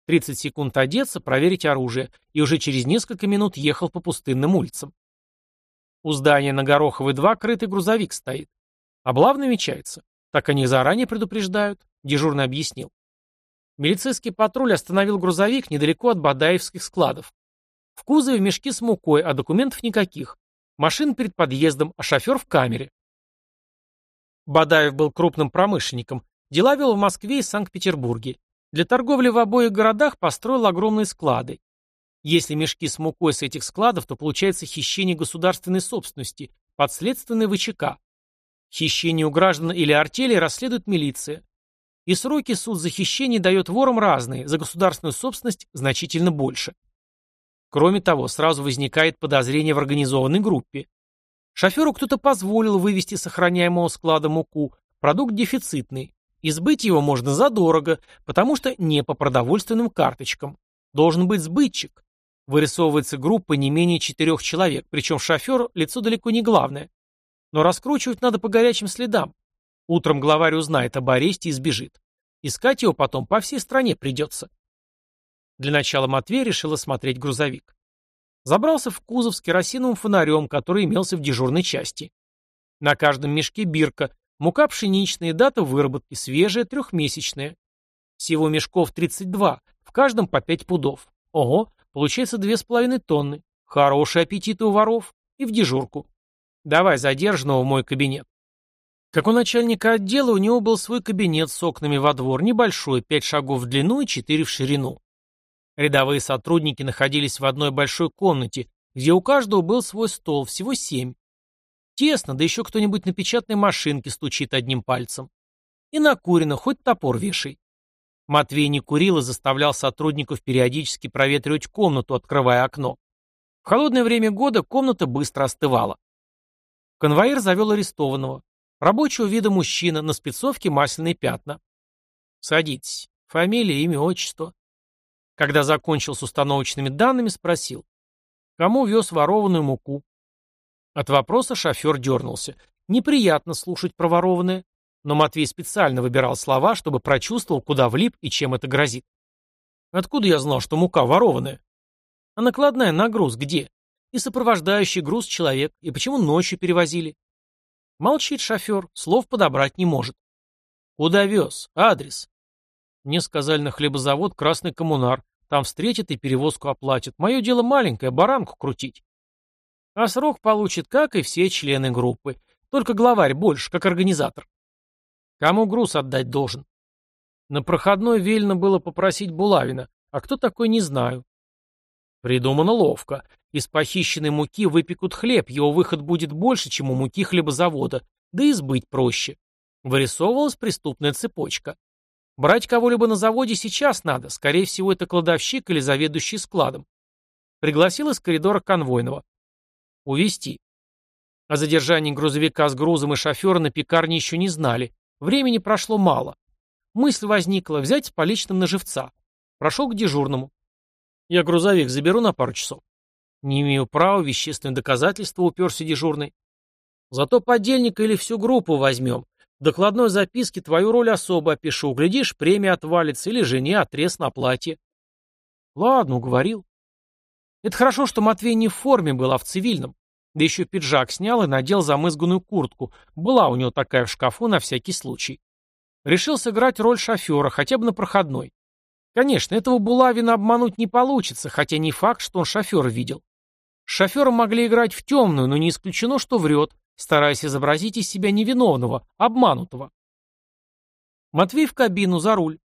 Тридцать секунд одеться, проверить оружие, и уже через несколько минут ехал по пустынным улицам. У здания на Гороховой 2 крытый грузовик стоит. Облав намечается. Так они заранее предупреждают, дежурный объяснил. Милицейский патруль остановил грузовик недалеко от Бадаевских складов. В кузове мешки с мукой, а документов никаких. Машина перед подъездом, а шофер в камере. Бадаев был крупным промышленником. Дела вел в Москве и Санкт-Петербурге. Для торговли в обоих городах построил огромные склады. Если мешки с мукой с этих складов, то получается хищение государственной собственности, подследственный ВЧК. Хищение у граждан или артели расследует милиция. И сроки суд за хищение дает ворам разные, за государственную собственность значительно больше. Кроме того, сразу возникает подозрение в организованной группе. Шоферу кто-то позволил вывести сохраняемого склада муку, продукт дефицитный. Избыть его можно задорого, потому что не по продовольственным карточкам. Должен быть сбытчик. Вырисовывается группа не менее четырех человек, причем шофер – лицо далеко не главное. Но раскручивать надо по горячим следам. Утром главарь узнает об аресте и сбежит. Искать его потом по всей стране придется. Для начала Матвей решил осмотреть грузовик. Забрался в кузов с керосиновым фонарем, который имелся в дежурной части. На каждом мешке бирка, мука пшеничная, дата выработки, свежая, трехмесячная. Всего мешков 32, в каждом по 5 пудов. Ого, получается 2,5 тонны. Хороший аппетит у воров. И в дежурку. Давай задержанного в мой кабинет. Как у начальника отдела, у него был свой кабинет с окнами во двор, небольшой, 5 шагов в длину и 4 в ширину. Рядовые сотрудники находились в одной большой комнате, где у каждого был свой стол, всего семь. Тесно, да еще кто-нибудь на печатной машинке стучит одним пальцем. И накурено, хоть топор вешай. Матвей не курил и заставлял сотрудников периодически проветривать комнату, открывая окно. В холодное время года комната быстро остывала. Конвоир завел арестованного. Рабочего вида мужчина, на спецовке масляные пятна. «Садитесь. Фамилия, имя, отчество». Когда закончил с установочными данными, спросил. Кому вез ворованную муку? От вопроса шофер дернулся. Неприятно слушать про ворованное. Но Матвей специально выбирал слова, чтобы прочувствовал, куда влип и чем это грозит. Откуда я знал, что мука ворованная? А накладная на груз где? И сопровождающий груз человек, и почему ночью перевозили? Молчит шофер, слов подобрать не может. Куда вез? Адрес? Мне сказали на хлебозавод «Красный коммунар». Там встретят и перевозку оплатят. Мое дело маленькое, баранку крутить. А срок получит, как и все члены группы. Только главарь больше, как организатор. Кому груз отдать должен? На проходной велено было попросить Булавина, а кто такой, не знаю. Придумано ловко. Из похищенной муки выпекут хлеб, его выход будет больше, чем у муки хлебозавода, да и сбыть проще. Вырисовывалась преступная цепочка. Брать кого-либо на заводе сейчас надо, скорее всего, это кладовщик или заведующий складом. Пригласил из коридора конвойного. Увести. О задержании грузовика с грузом и шофера на пекарне еще не знали. Времени прошло мало. Мысль возникла взять с поличным на живца. Прошел к дежурному. Я грузовик заберу на пару часов. Не имею права, вещественное доказательство уперся дежурный. Зато подельника или всю группу возьмем. В докладной записке твою роль особо опишу. Глядишь, премия отвалится или жене отрез на платье. Ладно, уговорил. Это хорошо, что Матвей не в форме был, а в цивильном. Да еще пиджак снял и надел замызганную куртку. Была у него такая в шкафу на всякий случай. Решил сыграть роль шофера, хотя бы на проходной. Конечно, этого Булавина обмануть не получится, хотя не факт, что он шофера видел. С шофером могли играть в темную, но не исключено, что врет, стараясь изобразить из себя невиновного, обманутого. Матвей в кабину за руль.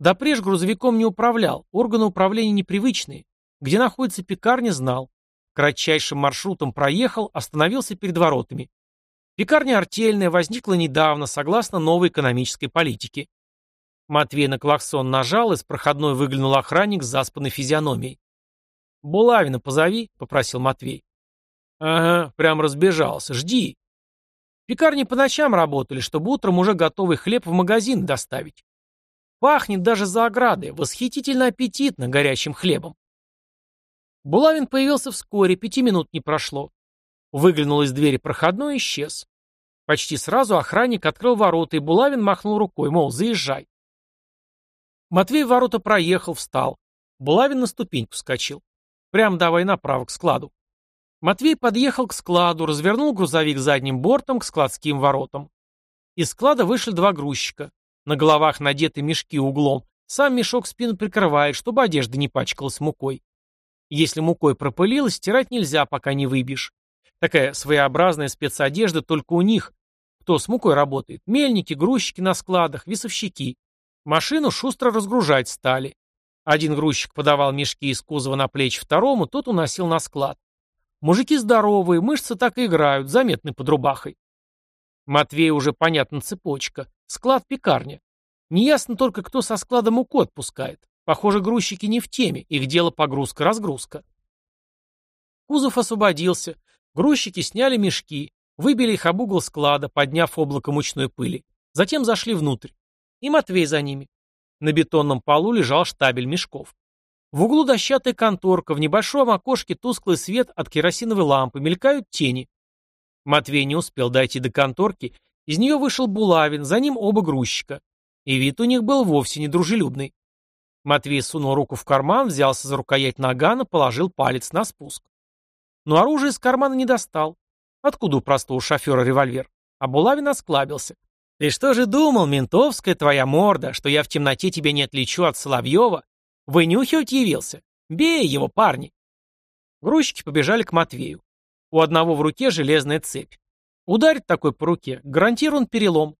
Допреж грузовиком не управлял, органы управления непривычные. Где находится пекарня, знал. Кратчайшим маршрутом проехал, остановился перед воротами. Пекарня артельная возникла недавно, согласно новой экономической политике. Матвей на клаксон нажал, из проходной выглянул охранник с заспанной физиономией. «Булавина позови», — попросил Матвей. «Ага, прям разбежался. Жди». Пекарни по ночам работали, чтобы утром уже готовый хлеб в магазин доставить. Пахнет даже за оградой, восхитительно аппетитно горячим хлебом. Булавин появился вскоре, пяти минут не прошло. Выглянул из двери проходной и исчез. Почти сразу охранник открыл ворота, и Булавин махнул рукой, мол, заезжай. Матвей ворота проехал, встал. Булавин на ступеньку вскочил. Прям давай направо к складу. Матвей подъехал к складу, развернул грузовик задним бортом к складским воротам. Из склада вышли два грузчика. На головах надеты мешки углом. Сам мешок спину прикрывает, чтобы одежда не пачкалась мукой. Если мукой пропылилась, стирать нельзя, пока не выбьешь. Такая своеобразная спецодежда только у них. Кто с мукой работает? Мельники, грузчики на складах, весовщики. Машину шустро разгружать стали. Один грузчик подавал мешки из кузова на плечи второму, тот уносил на склад. Мужики здоровые, мышцы так и играют, заметны под рубахой. Матвей уже понятна цепочка. Склад пекарня. Неясно только, кто со склада муку отпускает. Похоже, грузчики не в теме, их дело погрузка-разгрузка. Кузов освободился, Грузчики сняли мешки, выбили их об угол склада, подняв облако мучной пыли. Затем зашли внутрь. И Матвей за ними. На бетонном полу лежал штабель мешков. В углу дощатая конторка, в небольшом окошке тусклый свет от керосиновой лампы, мелькают тени. Матвей не успел дойти до конторки, из нее вышел Булавин, за ним оба грузчика. И вид у них был вовсе не дружелюбный. Матвей сунул руку в карман, взялся за рукоять нагана, положил палец на спуск. Но оружие из кармана не достал. Откуда у простого шофера револьвер? А Булавин осклабился. «Ты что же думал, ментовская твоя морда, что я в темноте тебя не отличу от Соловьева? Вынюхивать явился? Бей его, парни!» Грузчики побежали к Матвею. У одного в руке железная цепь. Ударит такой по руке, гарантирован перелом.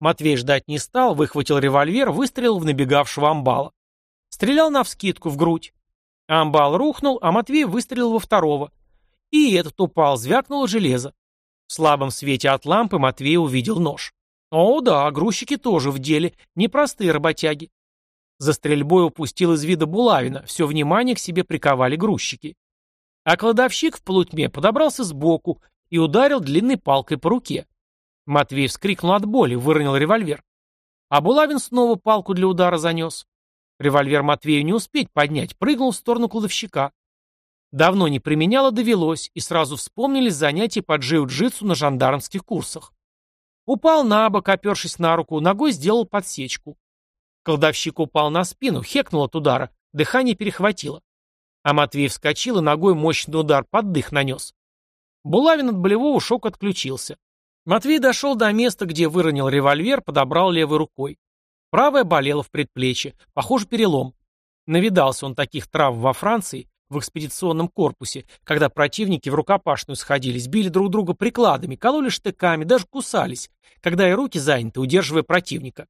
Матвей ждать не стал, выхватил револьвер, выстрелил в набегавшего амбала. Стрелял навскидку в грудь. Амбал рухнул, а Матвей выстрелил во второго. И этот упал, звякнуло железо. В слабом свете от лампы Матвей увидел нож. О да, грузчики тоже в деле, непростые работяги. За стрельбой упустил из вида булавина, все внимание к себе приковали грузчики. А кладовщик в полутьме подобрался сбоку и ударил длинной палкой по руке. Матвей вскрикнул от боли, выронил револьвер. А Булавин снова палку для удара занес. Револьвер Матвею не успеть поднять, прыгнул в сторону кладовщика. Давно не применяла, довелось, и сразу вспомнились занятия по джиу-джитсу на жандармских курсах. Упал на бок, опершись на руку, ногой сделал подсечку. Колдовщик упал на спину, хекнул от удара, Дыхание перехватило. А Матвей вскочил и ногой мощный удар под дых нанес. Булавин от болевого шока отключился. Матвей дошел до места, где выронил револьвер, подобрал левой рукой. Правая болела в предплечье, похоже, перелом. Навидался он таких трав во Франции, в экспедиционном корпусе, когда противники в рукопашную сходились, били друг друга прикладами, кололи штыками, даже кусались, когда и руки заняты, удерживая противника.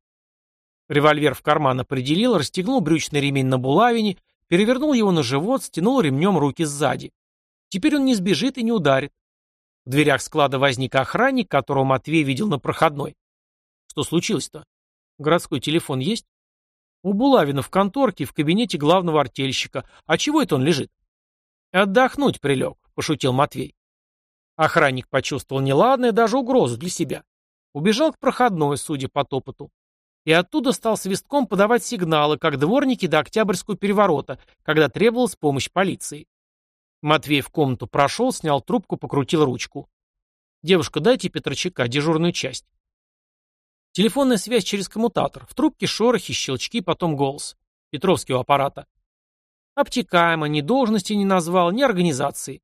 Револьвер в карман определил, расстегнул брючный ремень на булавине, перевернул его на живот, стянул ремнем руки сзади. Теперь он не сбежит и не ударит. В дверях склада возник охранник, которого Матвей видел на проходной. Что случилось-то? Городской телефон есть? У Булавина в конторке, в кабинете главного артельщика. А чего это он лежит? Отдохнуть прилег, пошутил Матвей. Охранник почувствовал неладное, даже угрозу для себя. Убежал к проходной, судя по топоту. И оттуда стал свистком подавать сигналы, как дворники до Октябрьского переворота, когда требовалась помощь полиции. Матвей в комнату прошел, снял трубку, покрутил ручку. «Девушка, дайте Петрочака, дежурную часть». Телефонная связь через коммутатор. В трубке шорохи, щелчки, потом голос. Петровский у аппарата. Обтекаемо, ни должности не назвал, ни организации.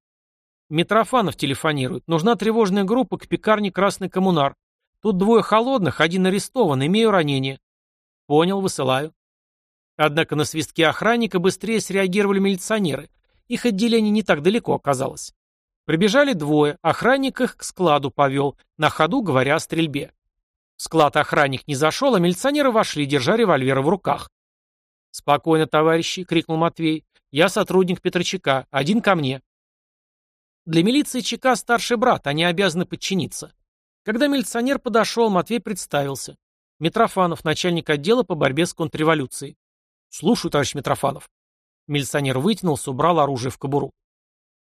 Митрофанов телефонирует. Нужна тревожная группа к пекарне «Красный коммунар». Тут двое холодных, один арестован, имею ранение. Понял, высылаю. Однако на свистке охранника быстрее среагировали милиционеры. Их отделение не так далеко оказалось. Прибежали двое, охранник их к складу повел, на ходу говоря о стрельбе. В склад охранник не зашел, а милиционеры вошли, держа револьверы в руках. «Спокойно, товарищи!» — крикнул Матвей. «Я сотрудник Петрочака. Один ко мне». Для милиции ЧК старший брат, они обязаны подчиниться. Когда милиционер подошел, Матвей представился. Митрофанов, начальник отдела по борьбе с контрреволюцией. «Слушаю, товарищ Митрофанов». Милиционер вытянулся, убрал оружие в кобуру.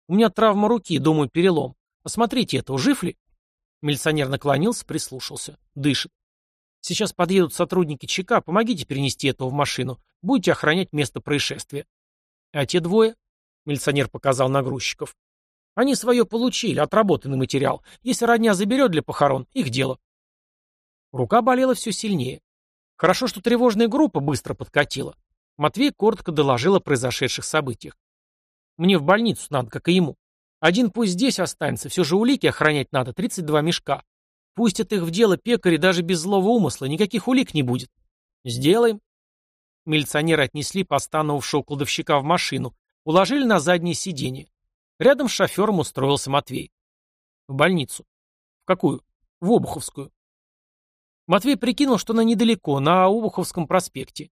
«У меня травма руки, думаю, перелом. Посмотрите это, жив ли?» Милиционер наклонился, прислушался. Дышит. «Сейчас подъедут сотрудники ЧК, помогите перенести этого в машину. Будете охранять место происшествия». «А те двое?» Милиционер показал нагрузчиков. «Они свое получили, отработанный материал. Если родня заберет для похорон, их дело». Рука болела все сильнее. Хорошо, что тревожная группа быстро подкатила. Матвей коротко доложил о произошедших событиях. Мне в больницу надо, как и ему. Один пусть здесь останется, все же улики охранять надо, 32 мешка. Пустят их в дело пекари даже без злого умысла, никаких улик не будет. Сделаем. Милиционеры отнесли постановавшего кладовщика в машину, уложили на заднее сиденье. Рядом с шофером устроился Матвей. В больницу. В какую? В Обуховскую. Матвей прикинул, что она недалеко, на Обуховском проспекте.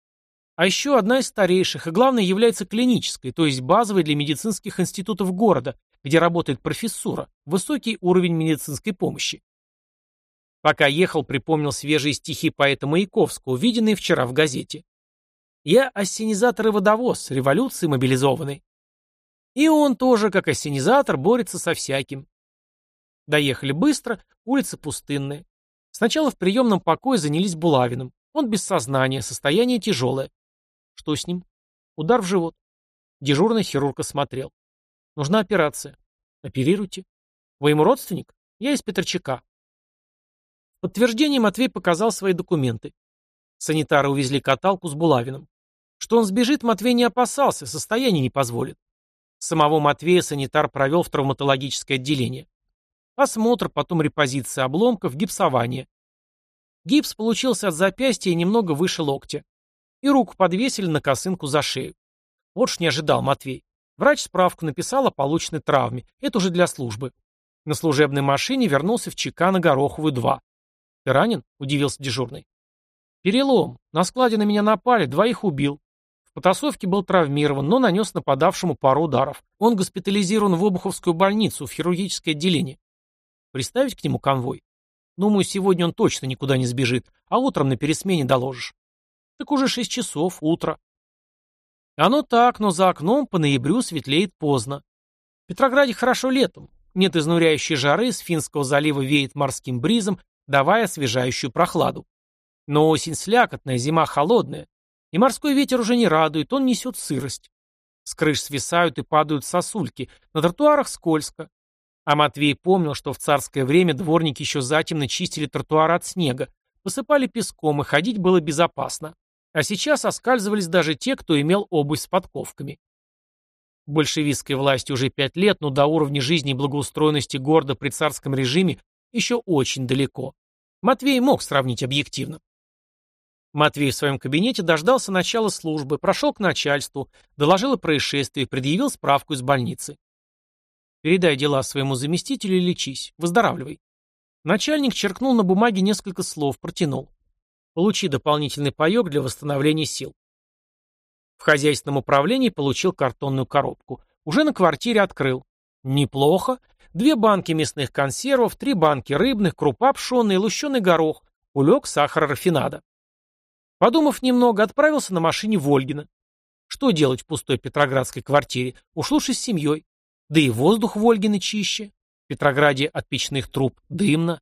А еще одна из старейших и, главное, является клинической, то есть базовой для медицинских институтов города, где работает профессура, высокий уровень медицинской помощи. Пока ехал, припомнил свежие стихи поэта Маяковского, увиденные вчера в газете. «Я ассенизатор и водовоз, революции мобилизованный». И он тоже, как ассенизатор, борется со всяким. Доехали быстро, улицы пустынные. Сначала в приемном покое занялись Булавиным. Он без сознания, состояние тяжелое. Что с ним? Удар в живот. Дежурный хирург осмотрел. Нужна операция. Оперируйте. Вы ему родственник? Я из Петрчака. Подтверждение Матвей показал свои документы. Санитары увезли каталку с Булавиным. Что он сбежит, Матвей не опасался, состояние не позволит. Самого Матвея санитар провел в травматологическое отделение. Осмотр, потом репозиция обломков, гипсование. Гипс получился от запястья и немного выше локтя. И руку подвесили на косынку за шею. Вот ж не ожидал Матвей. Врач справку написал о полученной травме. Это уже для службы. На служебной машине вернулся в ЧК на Гороховую 2. «Ты ранен?» – удивился дежурный. «Перелом. На складе на меня напали, двоих убил. В потасовке был травмирован, но нанес нападавшему пару ударов. Он госпитализирован в Обуховскую больницу, в хирургическое отделение. Приставить к нему конвой? Думаю, сегодня он точно никуда не сбежит, а утром на пересмене доложишь. Так уже шесть часов, утро. Оно так, но за окном по ноябрю светлеет поздно. В Петрограде хорошо летом. Нет изнуряющей жары, с Финского залива веет морским бризом, давая освежающую прохладу. Но осень слякотная, зима холодная. И морской ветер уже не радует, он несет сырость. С крыш свисают и падают сосульки, на тротуарах скользко. А Матвей помнил, что в царское время дворники еще затемно чистили тротуары от снега, посыпали песком, и ходить было безопасно. А сейчас оскальзывались даже те, кто имел обувь с подковками. Большевистской власти уже пять лет, но до уровня жизни и благоустроенности города при царском режиме еще очень далеко. Матвей мог сравнить объективно. Матвей в своем кабинете дождался начала службы, прошел к начальству, доложил о происшествии, предъявил справку из больницы. Передай дела своему заместителю и лечись. Выздоравливай. Начальник черкнул на бумаге несколько слов, протянул. Получи дополнительный паек для восстановления сил. В хозяйственном управлении получил картонную коробку. Уже на квартире открыл. Неплохо. Две банки мясных консервов, три банки рыбных, крупа пшеная, лущеный горох, кулек сахара рафинада. Подумав немного, отправился на машине Вольгина. Что делать в пустой петроградской квартире? Уж лучше с семьей. Да и воздух в Ольгино чище. В Петрограде от печных труб дымно.